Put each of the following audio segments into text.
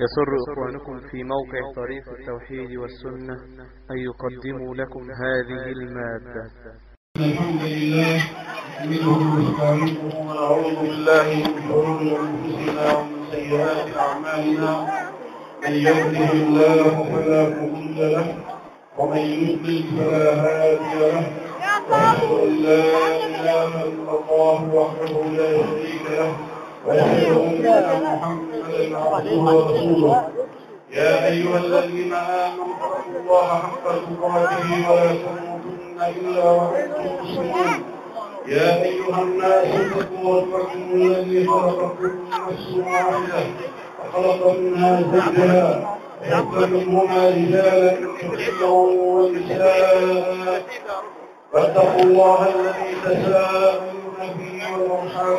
يسر إخوانكم في موقع طريق التوحيد والسنة أن يقدموا لكم هذه المادة. الحمد لله نحمده ونستعينه ونعوذ بالله من شرور أنفسنا ومن سيئات أعمالنا. من يهده الله فلا مضل له ومن يضلل فلا هادي له. وأشهد أن لا إله إلا الله وحده لا شريك له. واشهد ان محمدا عبده ورسوله يا أيها الذين آمنوا اتقوا الله حق تقاته ولا تموتن إلا وأنتم مسلمون. يا أيها الناس اتقوا ربكم الذي خلقكم من نفس واحدة وخلق منها زوجها وخلق منهما رجالا كثيرا ونساء واتقوا الله الذي تساءلون به والأرحام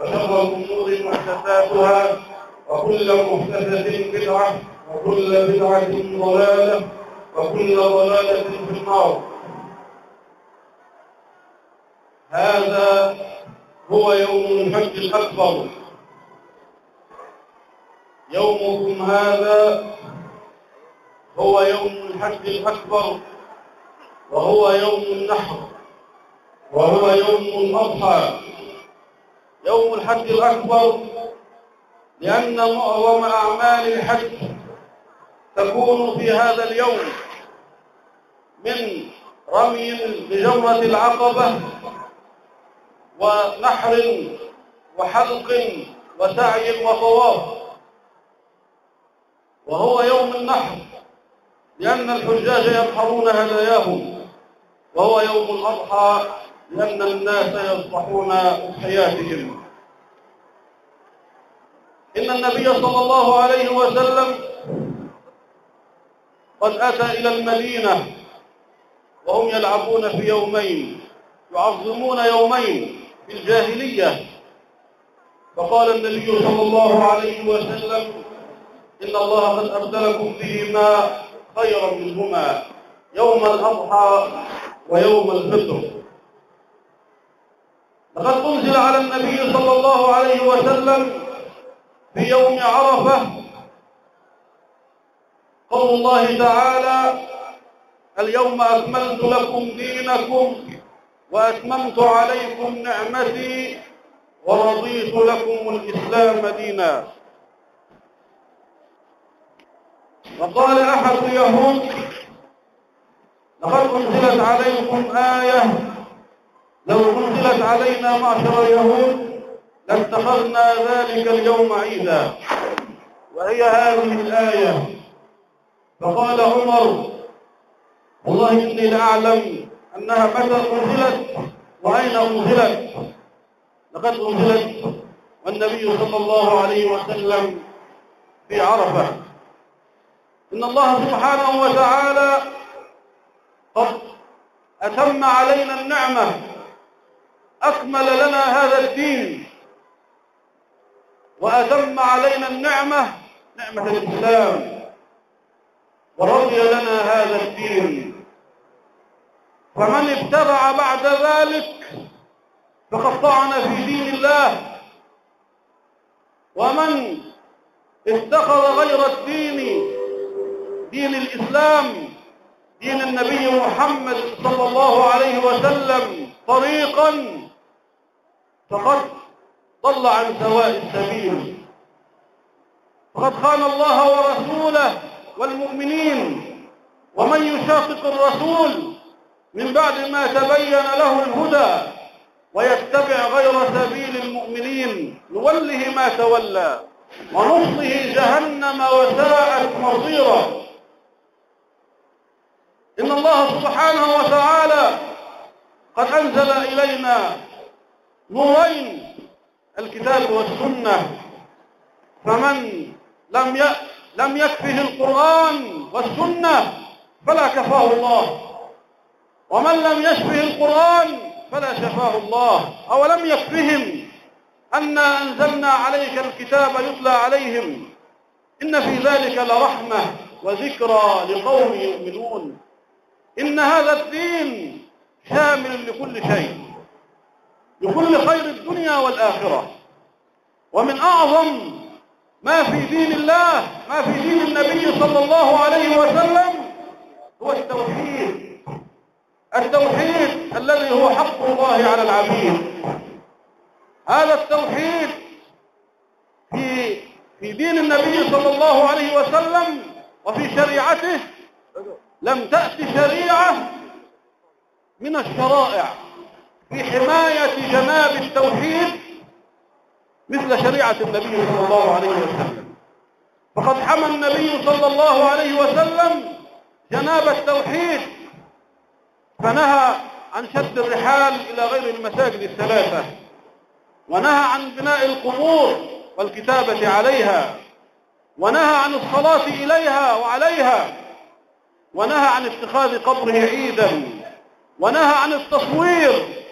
وشر الأمور محدثاتها وكل محدثة بدعة وكل بدعة ضلالة وكل ضلالة في النار. هذا هو يوم الحج الأكبر. يومكم هذا هو يوم الحج الأكبر وهو يوم النحر وهو يوم الأضحى. يوم الحج الأكبر لأن معظم أعمال الحج تكون في هذا اليوم من رمي بجمرة العقبة ونحر وحلق وسعي وطواف. وهو يوم النحر لأن الحجاج ينحرون هداياهم. وهو يوم الأضحى لأن الناس يصبحون أضحياتهم إن النبي صلى الله عليه وسلم قد أتى إلى المدينة وهم يلعبون في يومين يعظمون يومين في الجاهلية فقال النبي صلى الله عليه وسلم إن الله قد أبدلكم بهما خيرا منهما يوم الأضحى ويوم الفطر. لقد أنزل على النبي صلى الله عليه وسلم في يوم عرفة قول الله تعالى اليوم أكملت لكم دينكم وأتممت عليكم نعمتي ورضيت لكم الإسلام دينا. وقال أحد اليهود لقد أنزلت عليكم آية لو أنزلت علينا معشر اليهود لاتخذنا ذلك اليوم عيدا. وهي هذه الآية. فقال عمر والله إني لأعلم أنها متى أنزلت وأين أنزلت. لقد أنزلت والنبي صلى الله عليه وسلم في عرفة. إن الله سبحانه وتعالى قد أتم علينا النعمة أكمل لنا هذا الدين. وأتم علينا النعمة نعمة الإسلام. ورضي لنا هذا الدين. فمن ابتدع بعد ذلك فقد طعن في دين الله. ومن اتخذ غير الدين دين الإسلام دين النبي محمد صلى الله عليه وسلم طريقا فقد ضل عن سواء السبيل. فقد خان الله ورسوله والمؤمنين ومن يشاقق الرسول من بعد ما تبين له الهدى ويتبع غير سبيل المؤمنين نوله ما تولى ونصله جهنم وساءت مصيرا إن الله سبحانه وتعالى قد أنزل إلينا نورين الكتاب والسنة. فمن لم لم يكفه القرآن والسنة فلا كفاه الله. ومن لم يشفه القرآن فلا شفاه الله. أولم يكفهم أنا أنزلنا عليك الكتاب يتلى عليهم؟ إن في ذلك لرحمة وذكرى لقوم يؤمنون. إن هذا الدين شامل لكل شيء. لكل خير الدنيا والآخرة. ومن أعظم ما في دين الله ما في دين النبي صلى الله عليه وسلم هو التوحيد. التوحيد الذي هو حق الله على العبيد. هذا التوحيد في في دين النبي صلى الله عليه وسلم وفي شريعته لم تأتي شريعة من الشرائع. في حماية جناب التوحيد مثل شريعة النبي صلى الله عليه وسلم. فقد حمى النبي صلى الله عليه وسلم جناب التوحيد فنهى عن شد الرحال إلى غير المساجد الثلاثة ونهى عن بناء القبور والكتابة عليها ونهى عن الصلاة إليها وعليها ونهى عن اتخاذ قبره عيدا ونهى عن التصوير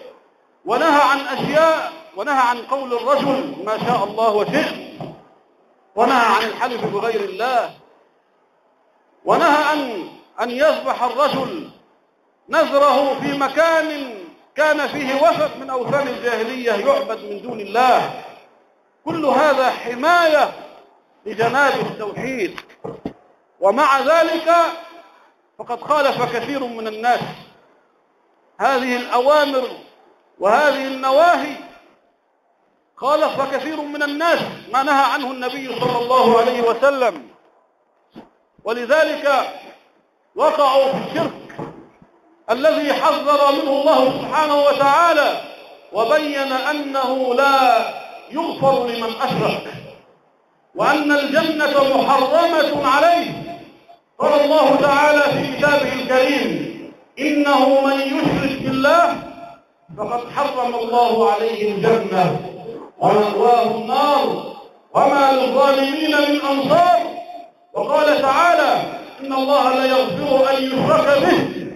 ونهى عن أشياء ونهى عن قول الرجل ما شاء الله وشئت ونهى عن الحلف بغير الله ونهى أن أن يذبح الرجل نذره في مكان كان فيه وفد من أوثان الجاهلية يعبد من دون الله. كل هذا حماية لجناب التوحيد. ومع ذلك فقد خالف كثير من الناس. هذه الأوامر وهذه النواهي خالف كثير من الناس ما نهى عنه النبي صلى الله عليه وسلم. ولذلك وقعوا في الشرك الذي حذر منه الله سبحانه وتعالى وبين أنه لا يغفر لمن أشرك وأن الجنة محرمة عليه. قال الله تعالى في كتابه الكريم إنه من يشرك بالله فقد حرم الله عليه الجنة ومأواه النار وما للظالمين من أنصار. وقال تعالى إن الله لا يغفر أن يشرك به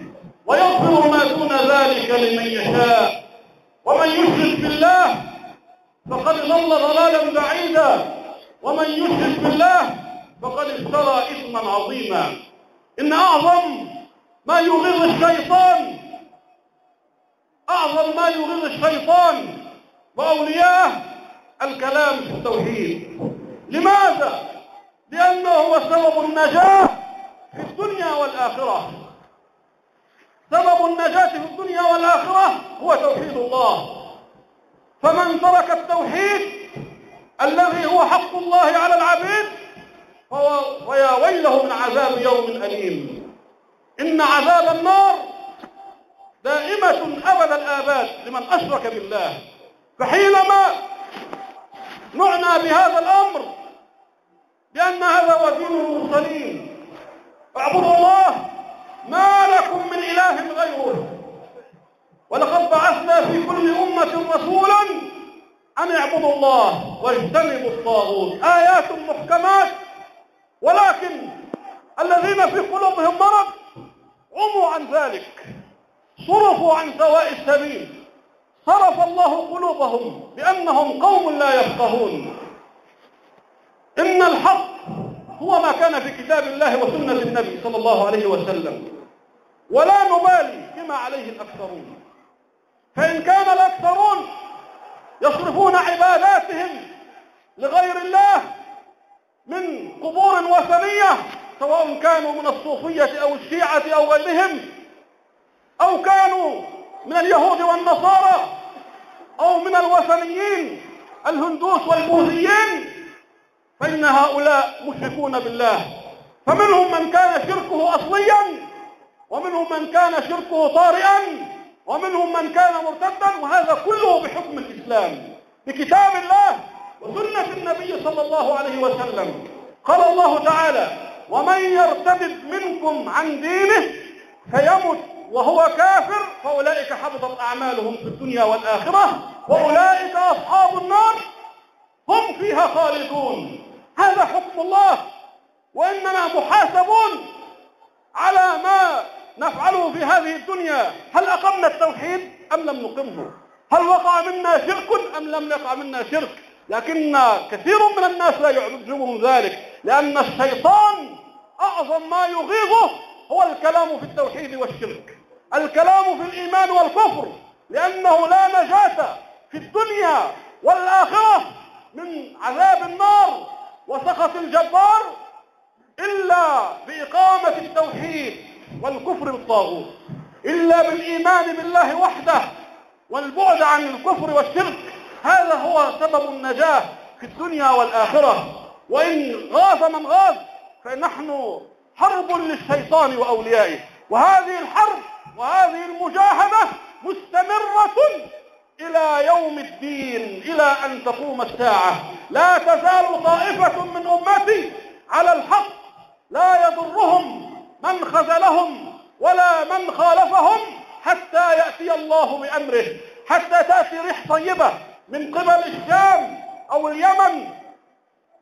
ويغفر ما دون ذلك لمن يشاء. ومن يشرك بالله فقد ضل ضلالا بعيدا. ومن يشرك بالله فقد افترى إثما عظيما. إن أعظم ما يغر الشيطان أعظم ما يغر الشيطان وأولياءه الكلام في التوحيد. لماذا؟ لأنه هو سبب النجاة في الدنيا والآخرة. سبب النجاة في الدنيا والآخرة هو توحيد الله. فمن ترك التوحيد الذي هو حق الله على العبيد فهو ويا ويله من عذاب يوم أليم. إن عذاب النار دائمة أبد الآباد لمن أشرك بالله. فحينما نعنى بهذا الأمر لأن هذا هو دين المرسلين اعبدوا الله ما لكم من إله غيره ولقد بعثنا في كل أمة رسولا أن اعبدوا الله واجتنبوا الطاغوت. آيات محكمات ولكن الذين في قلوبهم مرض عموا عن ذلك. صرفوا عن سواء السبيل. صرف الله قلوبهم بأنهم قوم لا يفقهون. إن الحق هو ما كان في كتاب الله وسنة النبي صلى الله عليه وسلم. ولا نبالي بما عليه الأكثرون. فإن كان الأكثرون يصرفون عباداتهم لغير الله من قبور وثنية سواء كانوا من الصوفية أو الشيعة أو غيرهم أو كانوا من اليهود والنصارى أو من الوثنيين الهندوس والبوذيين فإن هؤلاء مشركون بالله. فمنهم من كان شركه أصليا ومنهم من كان شركه طارئا ومنهم من كان مرتدا وهذا كله بحكم الإسلام. بكتاب الله وسنة النبي صلى الله عليه وسلم. قال الله تعالى ومن يرتد منكم عن دينه فيمت وهو كافر فأولئك حبطت أعمالهم في الدنيا والآخرة وأولئك أصحاب النار هم فيها خالدون. هذا حكم الله وإننا محاسبون على ما نفعله في هذه الدنيا. هل أقمنا التوحيد أم لم نقمه؟ هل وقع منا شرك أم لم يقع منا شرك؟ لكن كثير من الناس لا يعجبهم ذلك لأن الشيطان أعظم ما يغيظه هو الكلام في التوحيد والشرك. الكلام في الإيمان والكفر لأنه لا نجاة في الدنيا والآخرة من عذاب النار وسخط الجبار إلا بإقامة التوحيد والكفر بالطاغوت إلا بالإيمان بالله وحده والبعد عن الكفر والشرك. هذا هو سبب النجاة في الدنيا والآخرة. وإن غاز من غاز فنحن حرب للشيطان وأوليائه. وهذه الحرب وهذه المجاهدة مستمرة إلى يوم الدين إلى أن تقوم الساعة. لا تزال طائفة من أمتي على الحق لا يضرهم من خذلهم ولا من خالفهم حتى يأتي الله بأمره حتى تأتي ريح طيبة من قبل الشام أو اليمن.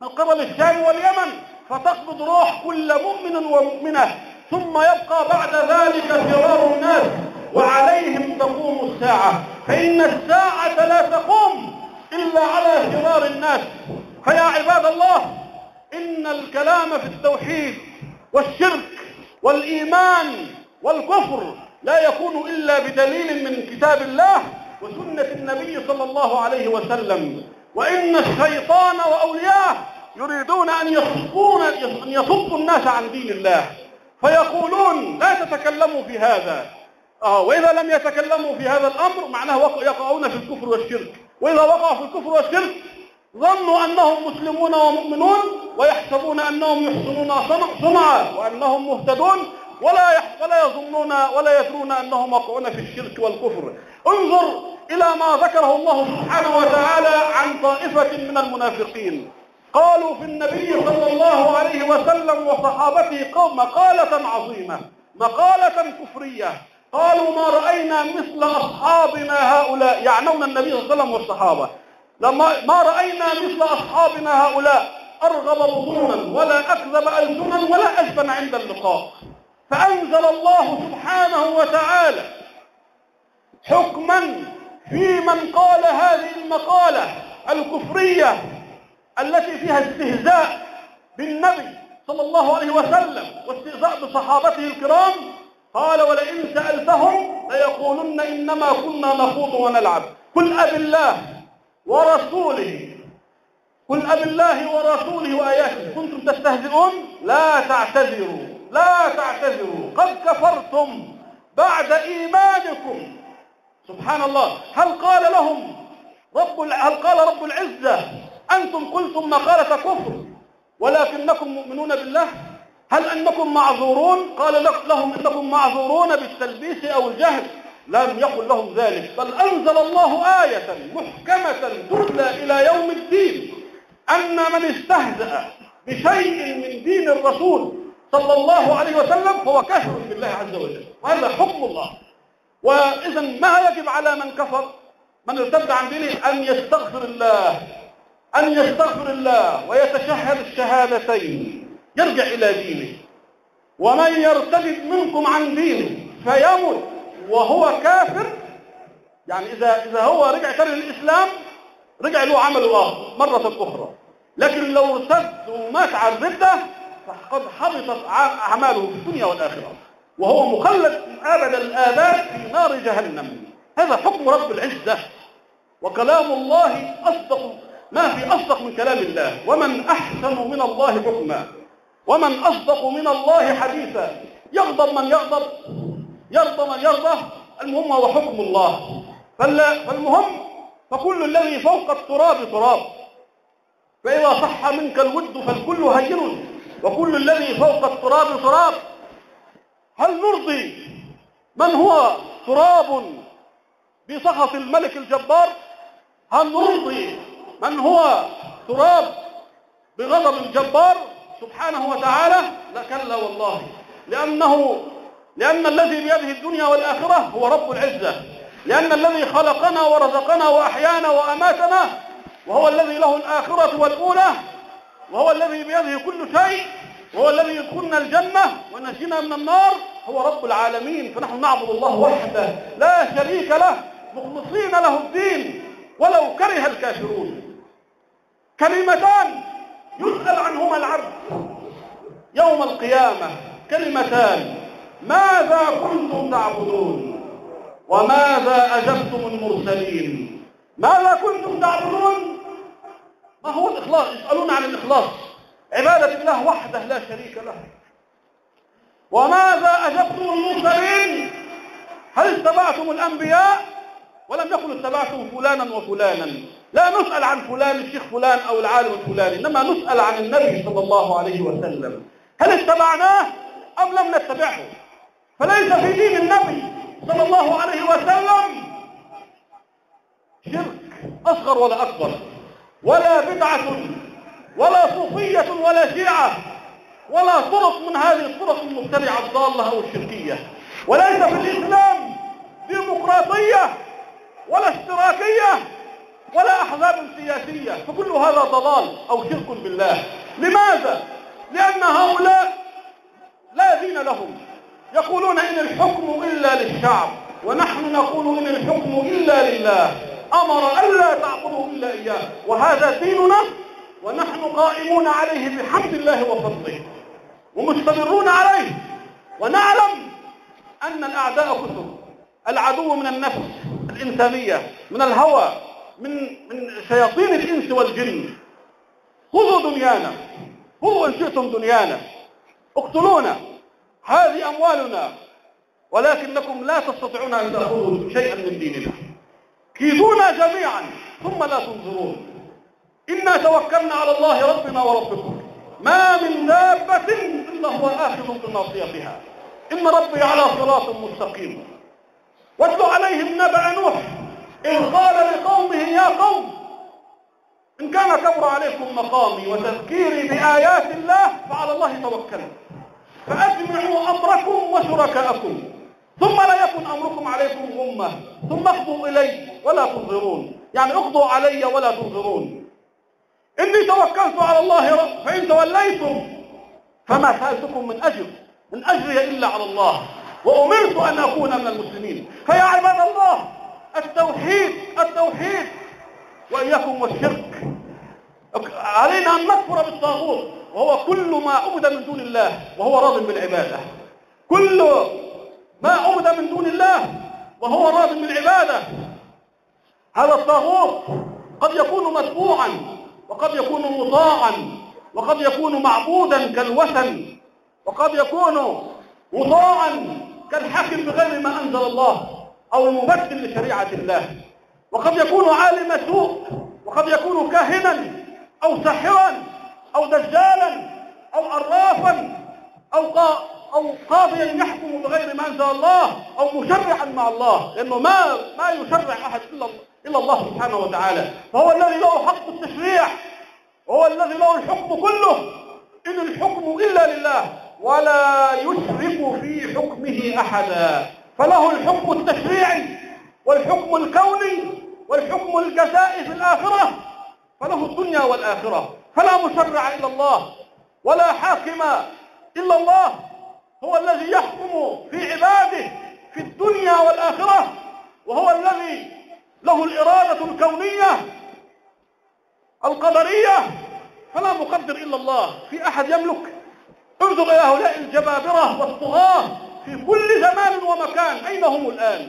من قبل الشام واليمن فتقبض روح كل مؤمن ومؤمنة. ثم يبقى بعد ذلك فرار الناس وعليهم تقوم الساعة. فإن الساعة لا تقوم إلا على فرار الناس. فيا عباد الله إن الكلام في التوحيد والشرك والإيمان والكفر لا يكون إلا بدليل من كتاب الله وسنة النبي صلى الله عليه وسلم. وإن الشيطان وأولياءه يريدون أن يصفون أن يصفوا الناس عن دين الله. فيقولون لا تتكلموا في هذا. آه وإذا لم يتكلموا في هذا الأمر معناه يقعون في الكفر والشرك. وإذا وقعوا في الكفر والشرك ظنوا أنهم مسلمون ومؤمنون ويحسبون أنهم يحسنون صنعا وأنهم مهتدون ولا ولا يظنون ولا يدرون أنهم وقعون في الشرك والكفر. انظر إلى ما ذكره الله سبحانه وتعالى عن طائفة من المنافقين. قالوا في النبي صلى الله عليه وسلم وصحابته مقالة عظيمة مقالة كفرية. قالوا ما رأينا مثل أصحابنا هؤلاء يعنون النبي صلى الله عليه وسلم والصحابة. لما ما رأينا مثل أصحابنا هؤلاء أرغب بطونا ولا أكذب ألسنا ولا أجبن عند اللقاء. فأنزل الله سبحانه وتعالى حكما في من قال هذه المقالة الكفرية التي فيها استهزاء بالنبي صلى الله عليه وسلم واستهزاء بصحابته الكرام قال ولئن سألتهم ليقولن إنما كنا نخوض ونلعب. قل أب الله ورسوله قل أب الله ورسوله وآياته. كنتم تستهزئون؟ لا تعتذروا لا تعتذروا. قد كفرتم بعد إيمانكم. سبحان الله. هل قال لهم رب هل قال رب العزة أنتم قلتم مقالة كفر ولكنكم مؤمنون بالله؟ هل أنكم معذورون؟ قال لهم إنكم معذورون بالتلبيس أو الجهل. لم يقل لهم ذلك بل أنزل الله آية محكمة تتلى إلى يوم الدين أن من استهزأ بشيء من دين الرسول صلى الله عليه وسلم فهو كافر بالله عز وجل وهذا حكم الله. وإذا ما يجب على من كفر؟ من ارتد عن دينه أن يستغفر الله. أن يستغفر الله ويتشهد الشهادتين يرجع إلى دينه. ومن يرتد منكم عن دينه فيمت وهو كافر. يعني إذا إذا هو رجع تاني للإسلام رجع له عمل آخر مرة أخرى. لكن لو ارتد ومات على الردة فقد حبطت أعماله في الدنيا والآخرة. وهو مخلد أبد الآباد في نار جهنم. هذا حكم رب العزة. وكلام الله أصدق ما في أصدق من كلام الله. ومن أحسن من الله حكما. ومن أصدق من الله حديثا. يغضب من يغضب. يرضى من يرضى. المهم هو حكم الله. فالمهم فكل الذي فوق التراب تراب. فإذا صح منك الود فالكل هين. وكل الذي فوق التراب تراب. هل نرضي من هو تراب بسخط الملك الجبار؟ هل نرضي من هو تراب بغضب الجبار سبحانه وتعالى؟ لا كلا والله. لأنه لأن الذي بيده الدنيا والآخرة هو رب العزة. لأن الذي خلقنا ورزقنا وأحيانا وأماتنا وهو الذي له الآخرة والأولى وهو الذي بيده كل شيء وهو الذي يدخلنا الجنة ونجينا من النار هو رب العالمين. فنحن نعبد الله وحده. لا شريك له. مخلصين له الدين. ولو كره الكافرون. كلمتان يسأل عنهما العبد يوم القيامة كلمتان ماذا كنتم تعبدون؟ وماذا أجبتم المرسلين؟ ماذا كنتم تعبدون؟ ما هو الإخلاص؟ يسألون عن الإخلاص. عبادة الله وحده لا شريك له. وماذا أجبتم المرسلين؟ هل اتبعتم الأنبياء؟ ولم يقل اتبعتم فلانا وفلانا. لا نسأل عن فلان الشيخ فلان أو العالم الفلاني إنما نسأل عن النبي صلى الله عليه وسلم. هل اتبعناه أم لم نتبعه فليس في دين النبي صلى الله عليه وسلم شرك أصغر ولا أكبر ولا بدعة ولا صوفية ولا شيعة ولا طرق من هذه الطرق المبتدعة الضالة أو الشركية. وليس في الإسلام ديمقراطية ولا اشتراكية ولا أحزاب سياسية فكل هذا ضلال أو شرك بالله. لماذا؟ لأن هؤلاء لا دين لهم. يقولون إن الحكم إلا للشعب ونحن نقول إن الحكم إلا لله. أمر ألا تعبدوا إلا إياه وهذا ديننا ونحن قائمون عليه بحمد الله وفضله. ومستمرون عليه. ونعلم أن الأعداء كثر العدو من النفس الإنسانية من الهوى. من من شياطين الإنس والجن. خذوا دنيانا. خذوا إن شئتم دنيانا. اقتلونا. هذه أموالنا. ولكنكم لا تستطيعون أن تأخذوا شيئا من ديننا. كيدونا جميعا. ثم لا تنظرون. إنا توكلنا على الله ربنا وربكم. ما من دابة إلا هو آخذ بناصيتها إن ربي على صراط مستقيم. واتل عليهم نبأ نوح. إذ قال لقومه يا قوم. إن كان كبر عليكم مقامي وتذكيري بآيات الله فعلى الله توكلت. فأجمعوا أمركم وشركاءكم. ثم لا يكن أمركم عليكم غمة. ثم اقضوا إلي ولا تنظرون. يعني اقضوا علي ولا تنظرون. إني توكلت على الله رب فإن توليتم فما سألتكم من أجر. من أجري إلا على الله. وأمرت أن أكون من المسلمين. فيا التوحيد التوحيد. وإياكم والشرك. علينا أن نكفر بالطاغوت وهو كل ما عبد من دون الله وهو راض بالعبادة. كل ما عبد من دون الله وهو راض بالعبادة. هذا الطاغوت قد يكون متبوعا وقد يكون مطاعا وقد يكون معبودا كالوثن وقد يكون مطاعا كالحاكم بغير ما أنزل الله. أو الممثل لشريعة الله. وقد يكون عالم سوء وقد يكون كاهنا أو ساحرا أو دجالا أو عرافا أو أو قاضيا يحكم بغير ما أنزل الله أو مشرعا مع الله. لأنه ما ما يشرع أحد إلا إلا الله سبحانه وتعالى. فهو الذي له حق التشريع وهو الذي له الحكم كله. إن الحكم إلا لله ولا يشرك في حكمه أحدا. فله الحكم التشريعي والحكم الكوني والحكم الجزائي في الآخرة فله الدنيا والآخرة. فلا مشرع إلا الله ولا حاكم إلا الله. هو الذي يحكم في عباده في الدنيا والآخرة وهو الذي له الإرادة الكونية القدرية. فلا مقدر إلا الله. في أحد يملك؟ انظر إلى هؤلاء الجبابرة والطغاة في كل زمان ومكان. أين هم الآن؟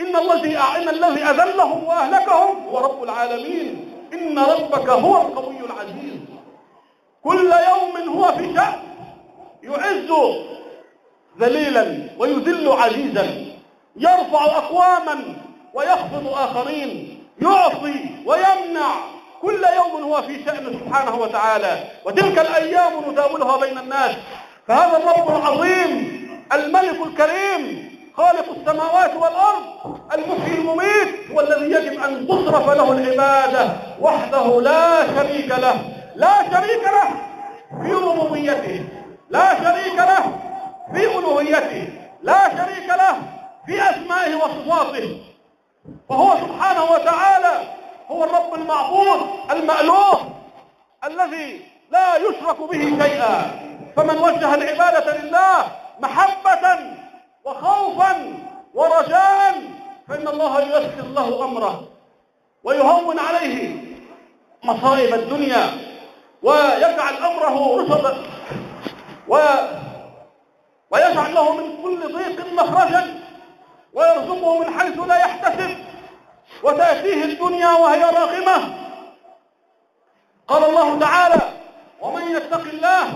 إن الذي إن الذي أذلهم وأهلكهم هو رب العالمين. إن ربك هو القوي العزيز. كل يوم هو في شأن يعز ذليلا ويذل عزيزا. يرفع أقواما ويخفض آخرين. يعطي ويمنع. كل يوم هو في شأن سبحانه وتعالى. وتلك الأيام نداولها بين الناس. فهذا الرب العظيم الملك الكريم خالق السماوات والأرض المحيي المميت هو الذي يجب أن تصرف له العبادة وحده لا شريك له لا شريك له في ربوبيته لا شريك له في ألوهيته لا شريك له في أسمائه وصفاته. فهو سبحانه وتعالى هو الرب المعبود المألوه الذي لا يشرك به شيئا. فمن وجه العبادة لله محبة وخوفا ورجاء فإن الله ييسر له أمره ويهون عليه مصائب الدنيا ويجعل أمره رشدا و ويجعل له من كل ضيق مخرجا ويرزقه من حيث لا يحتسب وتأتيه الدنيا وهي راغمة. قال الله تعالى ومن يتق الله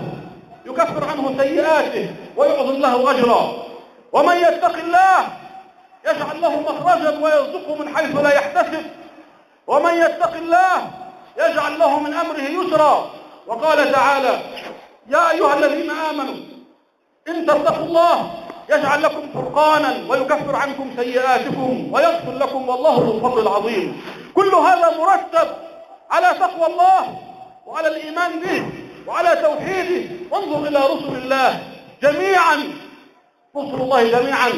يكفر عنه سيئاته ويعظم له أجرا ومن يتق الله يجعل له مخرجا ويرزقه من حيث لا يحتسب. ومن يتق الله يجعل له من أمره يسرا. وقال تعالى يا أيها الذين آمنوا إن تتقوا الله يجعل لكم فرقانا ويكفر عنكم سيئاتكم ويغفر لكم والله ذو الفضل العظيم. كل هذا مرتب على تقوى الله وعلى الإيمان به. وعلى توحيده وانظر إلى رسل الله جميعا رسل الله جميعا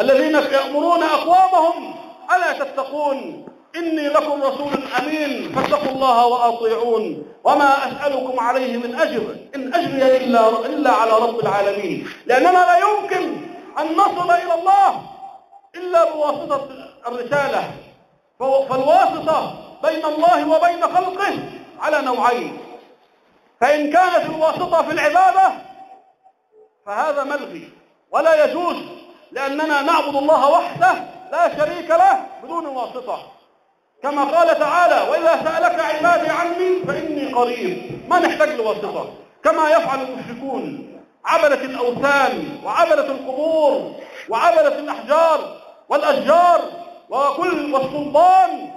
الذين يأمرون أقوامهم ألا تتقون؟ إني لكم رسول أمين فاتقوا الله وأطيعون وما أسألكم عليه من أجر إن أجري إلا, إلا على رب العالمين. لأننا لا يمكن أن نصل إلى الله إلا بواسطة الرسالة فالواسطة بين الله وبين خلقه على نوعين. فإن كانت الواسطة في العبادة فهذا ملغي. ولا يجوز لأننا نعبد الله وحده لا شريك له بدون واسطة. كما قال تعالى وإذا سألك عبادي عني فإني قريب. ما نحتاج لواسطة. كما يفعل المشركون عبدة الأوثان وعبدة القبور وعبدة الأحجار والأشجار وكل والسلطان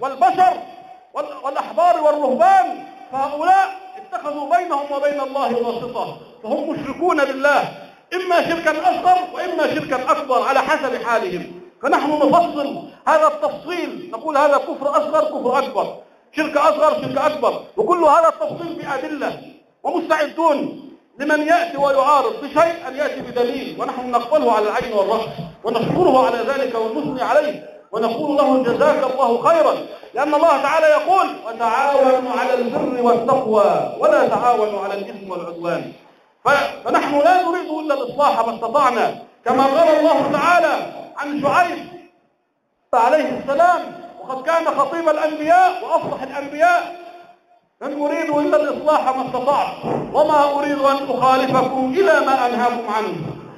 والبشر والأحبار والرهبان. فهؤلاء اتخذوا بينهم وبين الله واسطة فهم مشركون بالله إما شركا أصغر وإما شركا أكبر على حسب حالهم. فنحن نفصل هذا التفصيل نقول هذا كفر أصغر كفر أكبر. شرك أصغر شرك أكبر. وكل هذا التفصيل بأدلة. ومستعدون لمن يأتي ويعارض بشيء أن يأتي بدليل. ونحن نقبله على العين والرأس ونشكره على ذلك ونثني عليه. ونقول له جزاك الله خيرا لأن الله تعالى يقول وتعاونوا على البر والتقوى ولا تعاونوا على الإثم والعدوان. فنحن لا نريد إلا الإصلاح ما استطعنا. كما قال الله تعالى عن شعيب عليه السلام وقد كان خطيب الأنبياء وأفضح الأنبياء. إن أريد إلا الإصلاح ما استطعت وما أريد أن أخالفكم إلى ما أنهاكم عنه.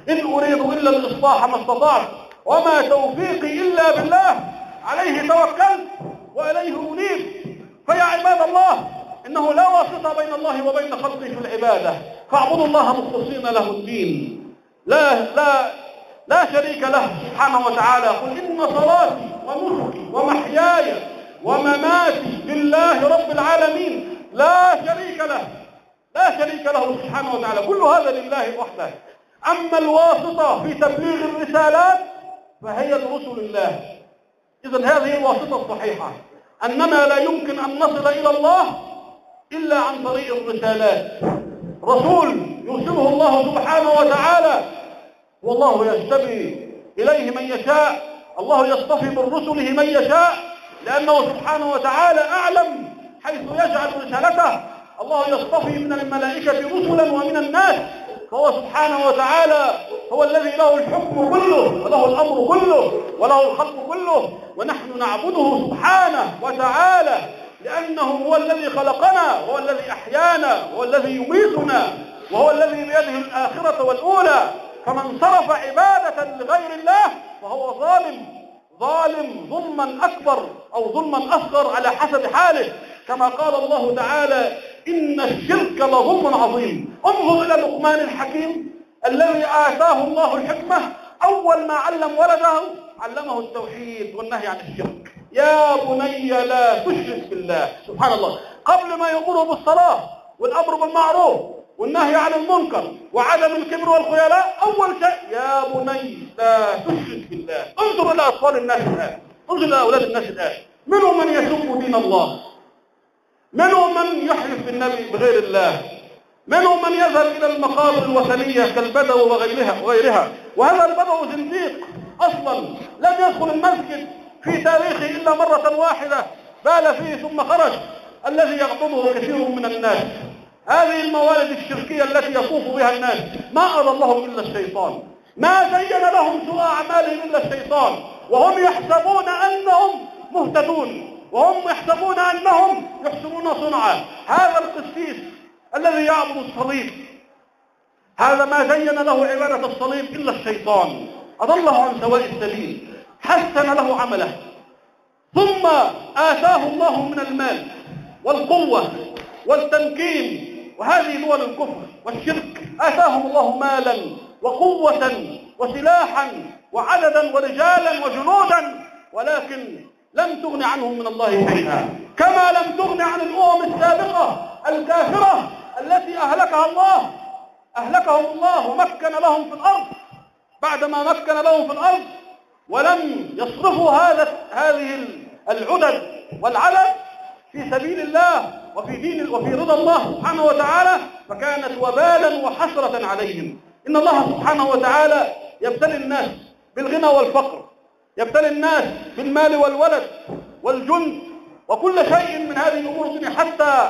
إن أريد إلا الإصلاح ما استطعت وما توفيقي إلا بالله. عليه توكلت وإليه أنيب. فيا عباد الله إنه لا واسطة بين الله وبين خلقه في العبادة. فاعبدوا الله مخلصين له الدين. لا لا لا شريك له سبحانه وتعالى. قل إن صلاتي ونسكي ومحياي ومماتي لله رب العالمين. لا شريك له لا شريك له سبحانه وتعالى. كل هذا لله وحده. أما الواسطة في تبليغ الرسالات فهي الرسل الله إذا هذه الواسطة الصحيحة أننا لا يمكن أن نصل إلى الله إلا عن طريق الرسالات. رسول يرسله الله سبحانه وتعالى. والله يجتبي إليه من يشاء. الله يصطفي من رسله من يشاء. لأنه سبحانه وتعالى أعلم حيث يجعل رسالته. الله يصطفي من الملائكة رسلا ومن الناس فهو سبحانه وتعالى هو الذي له الحكم كله وله الأمر كله وله الخلق كله ونحن نعبده سبحانه وتعالى لأنه هو الذي خلقنا وهو الذي أحيانا وهو الذي يميتنا وهو الذي بيده الآخرة والأولى. فمن صرف عبادة لغير الله فهو ظالم ظالم ظلما أكبر أو ظلما أصغر على حسب حاله. كما قال الله تعالى إن الشرك لظلم عظيم. انظر إلى لقمان الحكيم الذي آتاه الله الحكمة. أول ما علم ولده علمه التوحيد والنهي عن الشرك. يا بني لا تشرك بالله. سبحان الله قبل ما يأمره بالصلاة والأمر بالمعروف والنهي عن المنكر وعدم الكبر والخيلاء أول شيء يا بني لا تشرك بالله. انظر إلى أطفال الناس الآن. انظر إلى أولاد الناس الآن. منهم من يسب دين الله. منهم من يحلف بالنبي بغير الله؟ منهم من يذهب إلى المقابر الوثنية كالبدو وغيرها, وغيرها؟ وهذا البدو زنديق أصلا لم يدخل المسجد في تاريخه إلا مرة واحدة بال فيه ثم خرج الذي يغضبه كثير من الناس. هذه الموالد الشركية التي يطوف بها الناس. ما أضلهم إلا الشيطان. ما زين لهم سوء أعمالهم إلا الشيطان. وهم يحسبون أنهم مهتدون. وهم يحسبون أنهم يحسنون صنعا. هذا القسيس الذي يعبد الصليب. هذا ما زين له عبادة الصليب إلا الشيطان. أضله عن سواء السبيل. حسن له عمله. ثم آتاه الله من المال والقوة والتمكين. وهذه دول الكفر والشرك. آتاهم الله مالا وقوة وسلاحا وعددا ورجالا وجنودا. ولكن لم تغن عنهم من الله شيئا. كما لم تغن عن الأمم السابقة الكافرة التي أهلكها الله. أهلكهم الله ومكن لهم في الأرض. بعدما مكن لهم في الأرض ولم يصرفوا هذا هذه العدد والعدد في سبيل الله وفي دين وفي رضا الله سبحانه وتعالى فكانت وبالا وحسرة عليهم. إن الله سبحانه وتعالى يبتلي الناس بالغنى والفقر. يبتلي الناس بالمال والولد والجند وكل شيء من هذه الأمور الدنيا حتى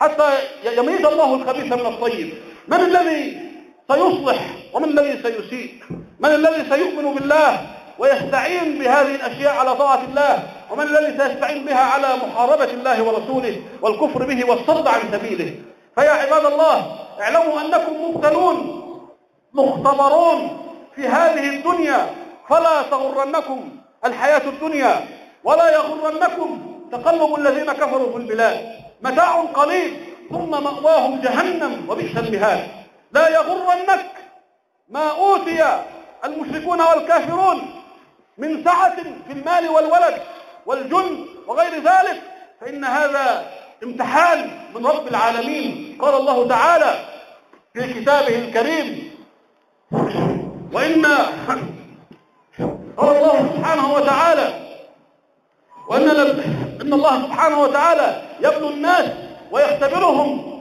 حتى يميز الله الخبيث من الطيب. من الذي سيصلح ومن الذي سيسيء؟ من الذي سيؤمن بالله ويستعين بهذه الأشياء على طاعة الله؟ ومن الذي سيستعين بها على محاربة الله ورسوله والكفر به والصد عن سبيله؟ فيا عباد الله اعلموا أنكم مبتلون مختبرون في هذه الدنيا فلا تغرنكم الحياة الدنيا ولا يغرنكم تقلب الذين كفروا في البلاد. متاع قليل ثم مأواهم جهنم وبئس المهاد. لا يغرنك ما أوتي المشركون والكافرون من سعة في المال والولد والجند وغير ذلك. فإن هذا امتحان من رب العالمين. قال الله تعالى في كتابه الكريم وإن قال الله سبحانه وتعالى. وأن إن الله سبحانه وتعالى يبلو الناس ويختبرهم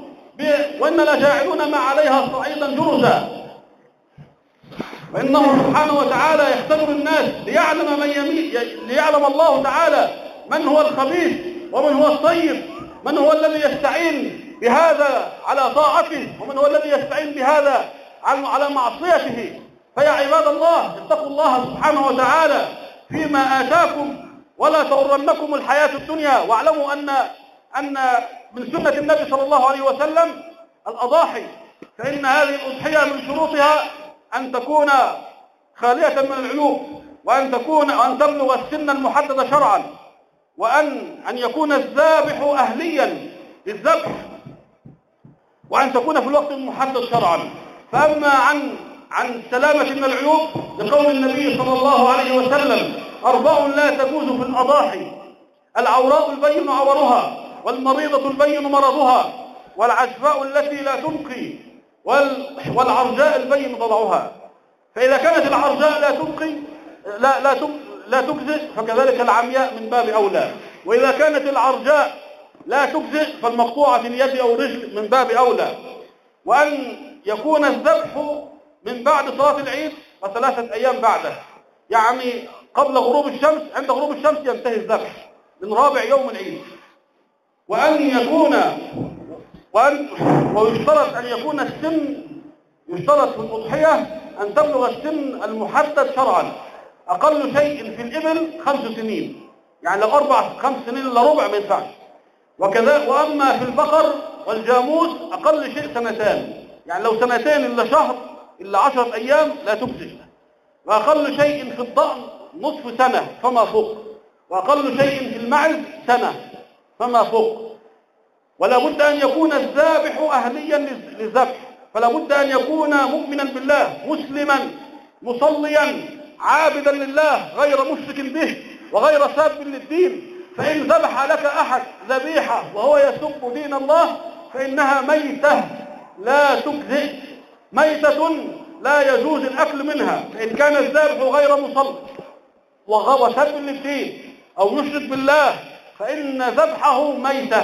وإن لجاعلون ما عليها صعيدا جرزا. فإنه سبحانه وتعالى يختبر الناس ليعلم من يميل ليعلم الله تعالى من هو الخبيث ومن هو الطيب من هو الذي يستعين بهذا على طاعته ومن هو الذي يستعين بهذا على معصيته. فيا عباد الله اتقوا الله سبحانه وتعالى فيما آتاكم ولا تغرنكم الحياة الدنيا. واعلموا أن أن من سنة النبي صلى الله عليه وسلم الأضاحي فإن هذه الأضحية من شروطها أن تكون خالية من العيوب وأن تكون وأن تبلغ السن المحدد شرعا وأن أن يكون الذابح أهليا للذبح وأن تكون في الوقت المحدد شرعا. فأما عن عن سلامة من العيوب لقول النبي صلى الله عليه وسلم. أربع لا تجوز في الأضاحي. العوراء البين عورها والمريضة البين مرضها والعجفاء التي لا تنقي والعرجاء البين ضلعها فإذا كانت العرجاء لا تنقي لا لا لا تجزئ فكذلك العمياء من باب أولى. وإذا كانت العرجاء لا تجزئ فالمقطوعة اليد أو الرجل من باب أولى. وأن يكون الذبح من بعد صلاة العيد وثلاثة أيام بعده. يعني قبل غروب الشمس عند غروب الشمس ينتهي الذبح من رابع يوم العيد. وأن يكون وأن ويشترط أن يكون السن يشترط في الأضحية أن تبلغ السن المحدد شرعا. أقل شيء في الإبل خمس سنين. يعني لو أربع خمس سنين إلا ربع ما ينفعش. وكذا وأما في البقر والجاموس أقل شيء سنتان يعني لو سنتين إلا شهر إلا عشرة أيام لا تجزي وأقل شيء في الضأن نصف سنة فما فوق. وأقل شيء في المعز سنة فما فوق. ولا بد أن يكون الذابح أهليا للذبح. فلا بد أن يكون مؤمنا بالله مسلما مصليا عابدا لله غير مشرك به وغير ساب للدين. فإن ذبح لك أحد ذبيحة وهو يسب دين الله فإنها ميتة لا تجزئ ميتة لا يجوز الأكل منها فإن كان الذابح غير مصلي وسب للدين أو يشرك بالله فإن ذبحه ميتة.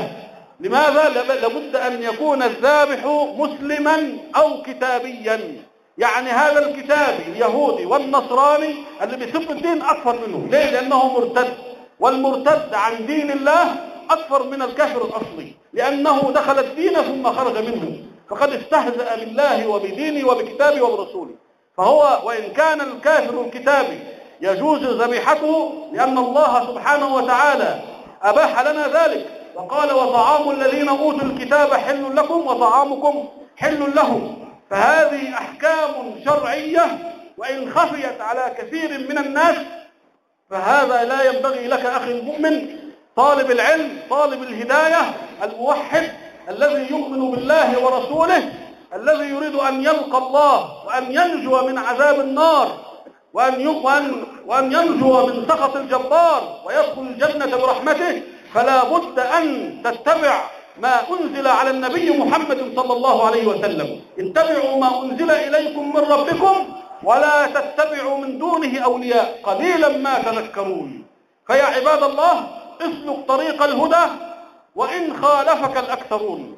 لماذا؟ لابد أن يكون الذابح مسلما أو كتابيا. يعني هذا الكتابي اليهودي والنصراني اللي بيسب الدين أكثر منه. ليه؟ لأنه مرتد. والمرتد عن دين الله أكثر من الكافر الأصلي. لأنه دخل الدين ثم خرج منه. فقد استهزأ بالله وبدينه وبكتابه وبرسوله. فهو وإن كان الكافر الكتابي يجوز ذبيحته لأن الله سبحانه وتعالى أباح لنا ذلك. وقال وطعام الذين أوتوا الكتاب حل لكم وطعامكم حل لهم. فهذه أحكام شرعية وإن خفيت على كثير من الناس فهذا لا ينبغي لك أخي المؤمن طالب العلم طالب الهداية الموحد الذي يؤمن بالله ورسوله الذي يريد أن يلقى الله وأن ينجو من عذاب النار وأن وأن وأن ينجو من سخط الجبار ويدخل الجنة برحمته فلا بد أن تتبع ما أنزل على النبي محمد صلى الله عليه وسلم. اتبعوا ما أنزل إليكم من ربكم ولا تتبعوا من دونه أولياء. قليلا ما تذكرون. فيا عباد الله اسلك طريق الهدى وإن خالفك الأكثرون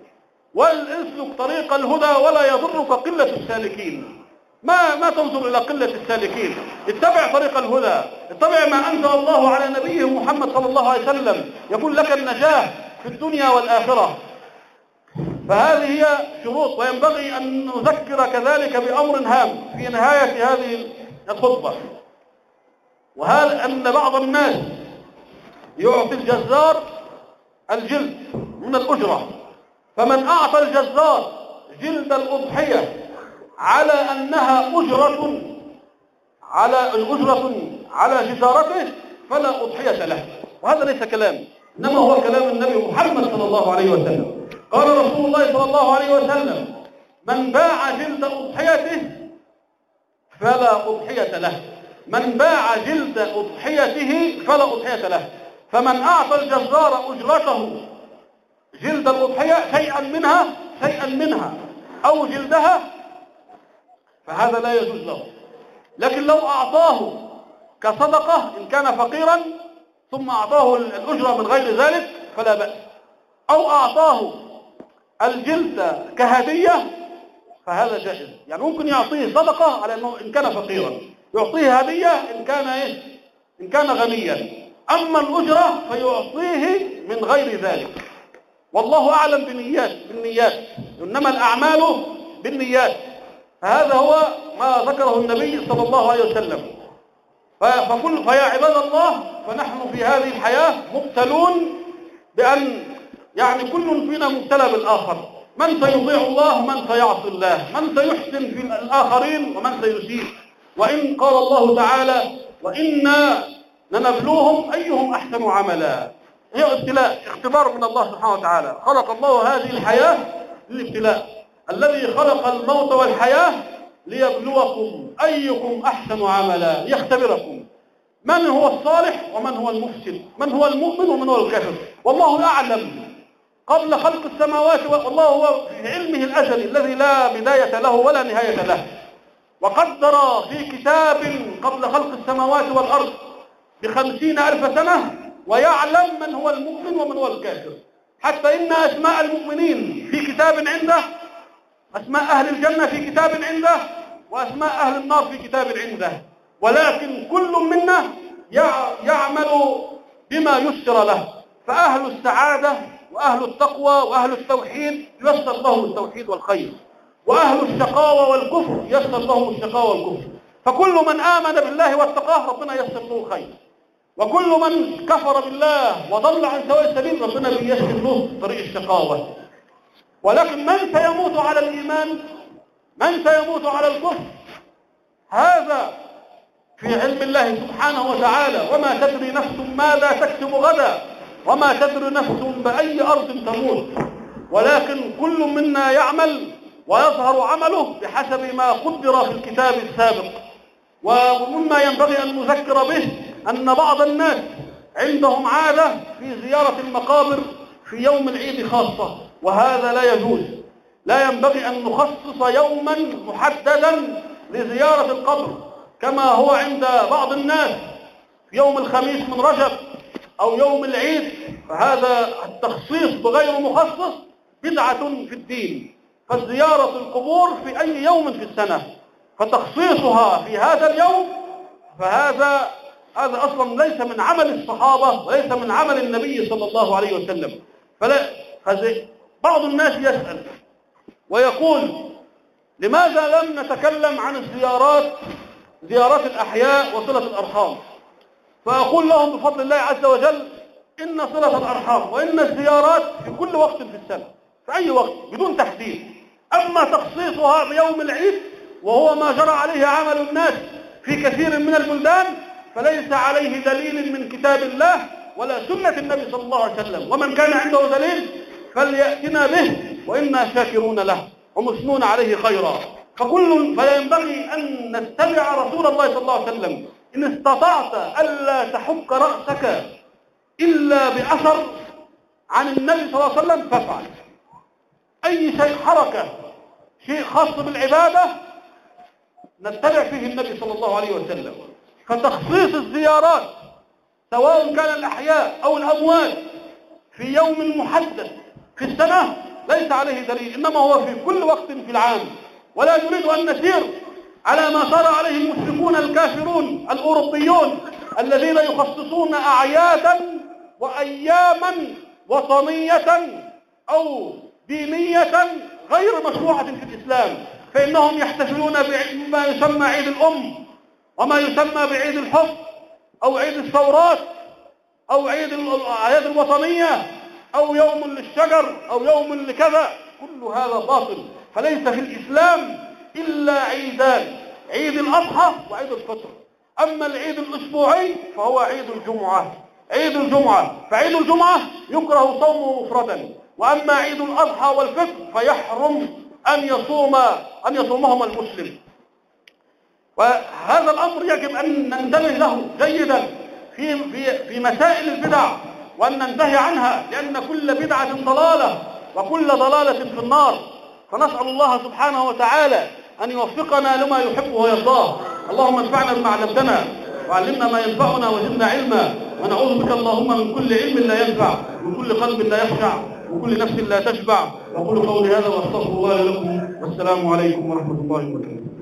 والاسلك طريق الهدى ولا يضرك قلة السالكين. ما ما تنظر إلى قلة السالكين؟ اتبع طريق الهدى اتبع ما أنزل الله على نبيه محمد صلى الله عليه وسلم. يكون لك النجاة في الدنيا والآخرة. فهذه هي شروط وينبغي أن نذكر كذلك بأمر هام في نهاية هذه الخطبة. وهذا أن بعض الناس يعطي الجزار الجلد من الأجرة. فمن أعطى الجزار جلد الأضحية على أنها أجرة على الأجرة على جزارته فلا أضحية له. وهذا ليس كلام. إنما هو كلام النبي محمد صلى الله عليه وسلم. قال رسول الله صلى الله عليه وسلم من باع جلد أضحيته فلا أضحية له. من باع جلد أضحيته فلا أضحية له. فمن أعطى الجزار أجرته جلد الأضحية شيئا منها شيئا منها أو جلدها فهذا لا يجوز له. لكن لو أعطاه كصدقة إن كان فقيرا ثم أعطاه الأجرة من غير ذلك فلا بأس. أو أعطاه الجلد كهدية فهذا جائز. يعني ممكن يعطيه صدقة على أنه إن كان فقيرا يعطيه هدية إن كان إيه؟ إن كان غنيا. أما الأجرة فيعطيه من غير ذلك. والله أعلم بالنيات بالنيات. إنما الأعمال بالنيات. هذا هو ما ذكره النبي صلى الله عليه وسلم. فكل فيا عباد الله فنحن في هذه الحياة مبتلون بأن يعني كل فينا مبتلى بالآخر. من سيطيع الله؟ من سيعصي الله. من سيحسن في الآخرين؟ ومن سيسيء وإن قال الله تعالى وإنا لنبلوهم أيهم أحسن عملا. هي ابتلاء اختبار من الله سبحانه وتعالى. خلق الله هذه الحياة للابتلاء. الذي خلق الموت والحياة ليبلوكم أيكم أحسن عملا ليختبركم. من هو الصالح ومن هو المفسد؟ من هو المؤمن ومن هو الكافر؟ والله أعلم. قبل خلق السماوات والله هو في علمه الأزلي الذي لا بداية له ولا نهاية له. وقدر في كتاب قبل خلق السماوات والأرض بخمسين ألف سنة ويعلم من هو المؤمن ومن هو الكافر. حتى إن أسماء المؤمنين في كتاب عنده أسماء أهل الجنة في كتاب عنده وأسماء أهل النار في كتاب عنده. ولكن كل منا يعمل بما يسر له. فأهل السعادة وأهل التقوى وأهل التوحيد يسر لهم التوحيد والخير. وأهل الشقاوة والكفر يسر لهم الشقاوة والكفر. فكل من آمن بالله واتقاه ربنا يسر له الخير. وكل من كفر بالله وضل عن سواء السبيل ربنا بيسر له طريق الشقاوة. ولكن من سيموت على الإيمان؟ من سيموت على الكفر؟ هذا في علم الله سبحانه وتعالى. وما تدري نفس ماذا تكتب غدا وما تدري نفس بأي أرض تموت. ولكن كل منا يعمل ويظهر عمله بحسب ما قدر في الكتاب السابق. ومما ينبغي أن نذكر به أن بعض الناس عندهم عادة في زيارة المقابر في يوم العيد خاصة وهذا لا يجوز. لا ينبغي أن نخصص يوما محددا لزيارة القبر كما هو عند بعض الناس في يوم الخميس من رجب أو يوم العيد. فهذا التخصيص بغير مخصص بدعة في الدين. فزيارة القبور في أي يوم في السنة فتخصيصها في هذا اليوم فهذا هذا أصلا ليس من عمل الصحابة وليس من عمل النبي صلى الله عليه وسلم. فلا بعض الناس يسأل ويقول لماذا لم نتكلم عن الزيارات زيارات الأحياء وصلة الأرحام؟ فأقول لهم بفضل الله عز وجل إن صلة الأرحام وإن الزيارات في كل وقت في السنة في أي وقت بدون تحديد. أما تخصيصها بيوم العيد وهو ما جرى عليه عمل الناس في كثير من البلدان فليس عليه دليل من كتاب الله ولا سنة النبي صلى الله عليه وسلم. ومن كان عنده دليل فليأتنا به وإنا شاكرون له ومثنون عليه خيرا. فكل فينبغي أن نتبع رسول الله صلى الله عليه وسلم. إن استطعت ألا تحك رأسك إلا بأثر عن النبي صلى الله عليه وسلم فافعل. أي شيء حركة شيء خاص بالعبادة نتبع فيه النبي صلى الله عليه وسلم. فتخصيص الزيارات سواء كان الأحياء أو الأموات في يوم محدد في السنة ليس عليه دليل إنما هو في كل وقت في العام. ولا نريد أن نسير على ما صار عليه المشركون الكافرون الأوروبيون الذين يخصصون أعيادا وأياما وطنية أو دينية غير مشروعة في الإسلام فإنهم يحتفلون بما يسمى عيد الأم. وما يسمى بعيد الحب أو عيد الثورات أو عيد الأعياد الوطنية أو يوم للشجر أو يوم لكذا. كل هذا باطل. فليس في الإسلام إلا عيدان عيد الأضحى وعيد الفطر. أما العيد الأسبوعي فهو عيد الجمعة عيد الجمعة. فعيد الجمعة يكره صومه مفردا. وأما عيد الأضحى والفطر فيحرم أن يصوم أن يصومهما المسلم. وهذا الأمر يجب أن ننتبه له جيدا في في في مسائل البدع وأن ننتهي عنها لأن كل بدعة ضلالة وكل ضلالة في النار. فنسأل الله سبحانه وتعالى أن يوفقنا لما يحب ويرضاه. اللهم انفعنا بما علمتنا وعلمنا ما ينفعنا وزدنا علما. ونعوذ بك اللهم من كل علم لا ينفع من كل قلب لا يخشع وكل نفس لا تشبع. أقول قولي هذا وأستغفر الله لكم والسلام عليكم ورحمة الله وبركاته.